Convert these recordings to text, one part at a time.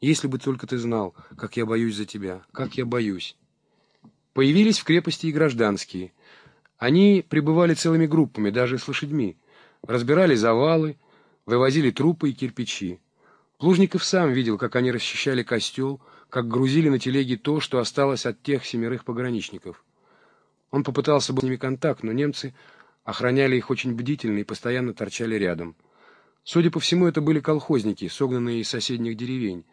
Если бы только ты знал, как я боюсь за тебя, как я боюсь. Появились в крепости и гражданские. Они пребывали целыми группами, даже с лошадьми. Разбирали завалы, вывозили трупы и кирпичи. Плужников сам видел, как они расчищали костел, как грузили на телеги то, что осталось от тех семерых пограничников. Он попытался бы с ними контакт, но немцы охраняли их очень бдительно и постоянно торчали рядом. Судя по всему, это были колхозники, согнанные из соседних деревень.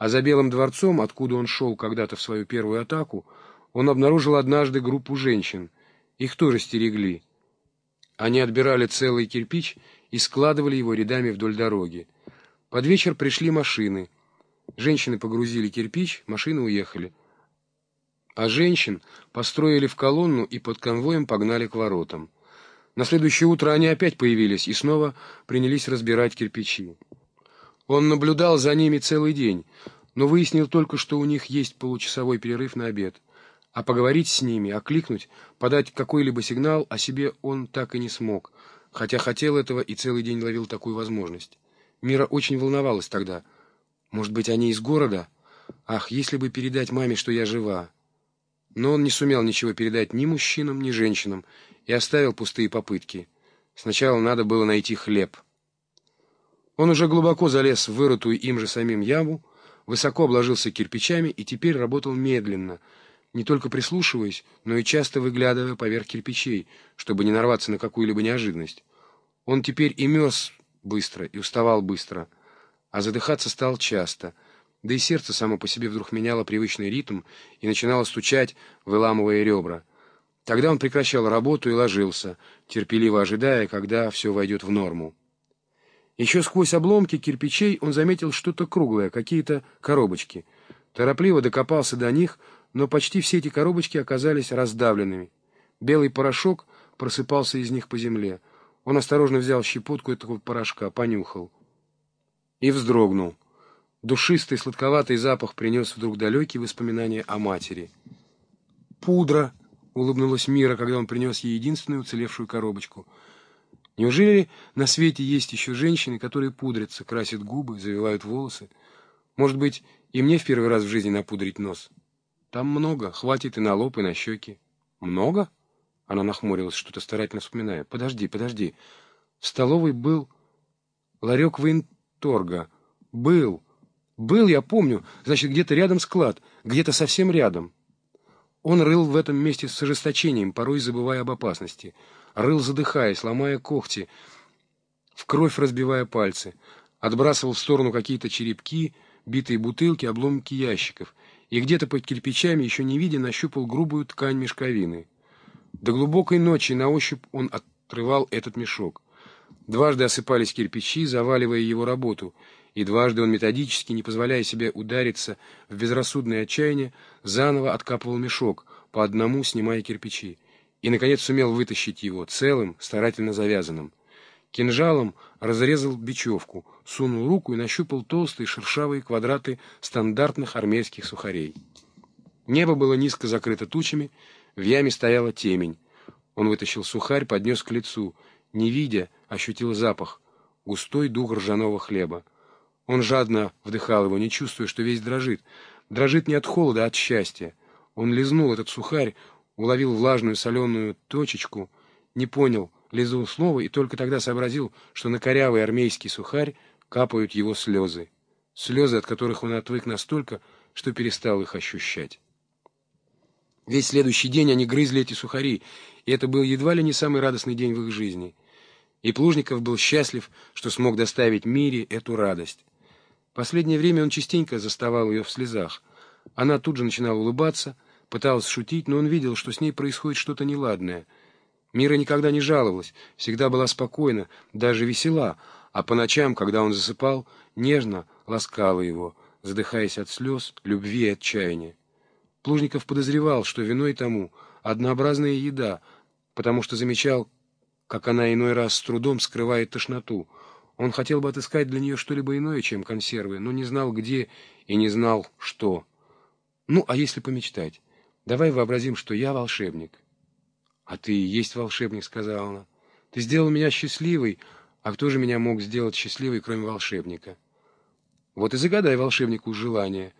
А за Белым дворцом, откуда он шел когда-то в свою первую атаку, он обнаружил однажды группу женщин. Их тоже стерегли. Они отбирали целый кирпич и складывали его рядами вдоль дороги. Под вечер пришли машины. Женщины погрузили кирпич, машины уехали. А женщин построили в колонну и под конвоем погнали к воротам. На следующее утро они опять появились и снова принялись разбирать кирпичи. Он наблюдал за ними целый день, но выяснил только, что у них есть получасовой перерыв на обед. А поговорить с ними, окликнуть, подать какой-либо сигнал о себе он так и не смог, хотя хотел этого и целый день ловил такую возможность. Мира очень волновалась тогда. Может быть, они из города? Ах, если бы передать маме, что я жива. Но он не сумел ничего передать ни мужчинам, ни женщинам и оставил пустые попытки. Сначала надо было найти хлеб. Он уже глубоко залез в вырытую им же самим яму, высоко обложился кирпичами и теперь работал медленно, не только прислушиваясь, но и часто выглядывая поверх кирпичей, чтобы не нарваться на какую-либо неожиданность. Он теперь и мерз быстро, и уставал быстро, а задыхаться стал часто, да и сердце само по себе вдруг меняло привычный ритм и начинало стучать, выламывая ребра. Тогда он прекращал работу и ложился, терпеливо ожидая, когда все войдет в норму. Еще сквозь обломки кирпичей он заметил что-то круглое, какие-то коробочки. Торопливо докопался до них, но почти все эти коробочки оказались раздавленными. Белый порошок просыпался из них по земле. Он осторожно взял щепотку этого порошка, понюхал. И вздрогнул. Душистый сладковатый запах принес вдруг далекие воспоминания о матери. «Пудра!» — улыбнулась Мира, когда он принес ей единственную уцелевшую коробочку. «Неужели на свете есть еще женщины, которые пудрятся, красят губы, завивают волосы? Может быть, и мне в первый раз в жизни напудрить нос? Там много, хватит и на лоб, и на щеки». «Много?» Она нахмурилась, что-то старательно вспоминая. «Подожди, подожди. В столовой был ларек военторга. Был. Был, я помню. Значит, где-то рядом склад. Где-то совсем рядом». Он рыл в этом месте с ожесточением, порой забывая об опасности. Рыл, задыхаясь, ломая когти, в кровь разбивая пальцы. Отбрасывал в сторону какие-то черепки, битые бутылки, обломки ящиков. И где-то под кирпичами, еще не видя, нащупал грубую ткань мешковины. До глубокой ночи на ощупь он отрывал этот мешок. Дважды осыпались кирпичи, заваливая его работу, и дважды он методически, не позволяя себе удариться в безрассудное отчаяние, заново откапывал мешок, по одному снимая кирпичи, и, наконец, сумел вытащить его, целым, старательно завязанным. Кинжалом разрезал бечевку, сунул руку и нащупал толстые шершавые квадраты стандартных армейских сухарей. Небо было низко закрыто тучами, в яме стояла темень. Он вытащил сухарь, поднес к лицу. Не видя, ощутил запах. Густой дух ржаного хлеба. Он жадно вдыхал его, не чувствуя, что весь дрожит. Дрожит не от холода, а от счастья. Он лизнул этот сухарь, уловил влажную соленую точечку, не понял, лизнул снова и только тогда сообразил, что на корявый армейский сухарь капают его слезы. Слезы, от которых он отвык настолько, что перестал их ощущать. Весь следующий день они грызли эти сухари, и это был едва ли не самый радостный день в их жизни. И Плужников был счастлив, что смог доставить Мире эту радость. Последнее время он частенько заставал ее в слезах. Она тут же начинала улыбаться, пыталась шутить, но он видел, что с ней происходит что-то неладное. Мира никогда не жаловалась, всегда была спокойна, даже весела, а по ночам, когда он засыпал, нежно ласкала его, задыхаясь от слез, любви и отчаяния. Плужников подозревал, что виной тому однообразная еда, потому что замечал, как она иной раз с трудом скрывает тошноту. Он хотел бы отыскать для нее что-либо иное, чем консервы, но не знал где и не знал что. Ну, а если помечтать? Давай вообразим, что я волшебник. А ты и есть волшебник, сказала она. Ты сделал меня счастливой, а кто же меня мог сделать счастливой, кроме волшебника? Вот и загадай волшебнику желание.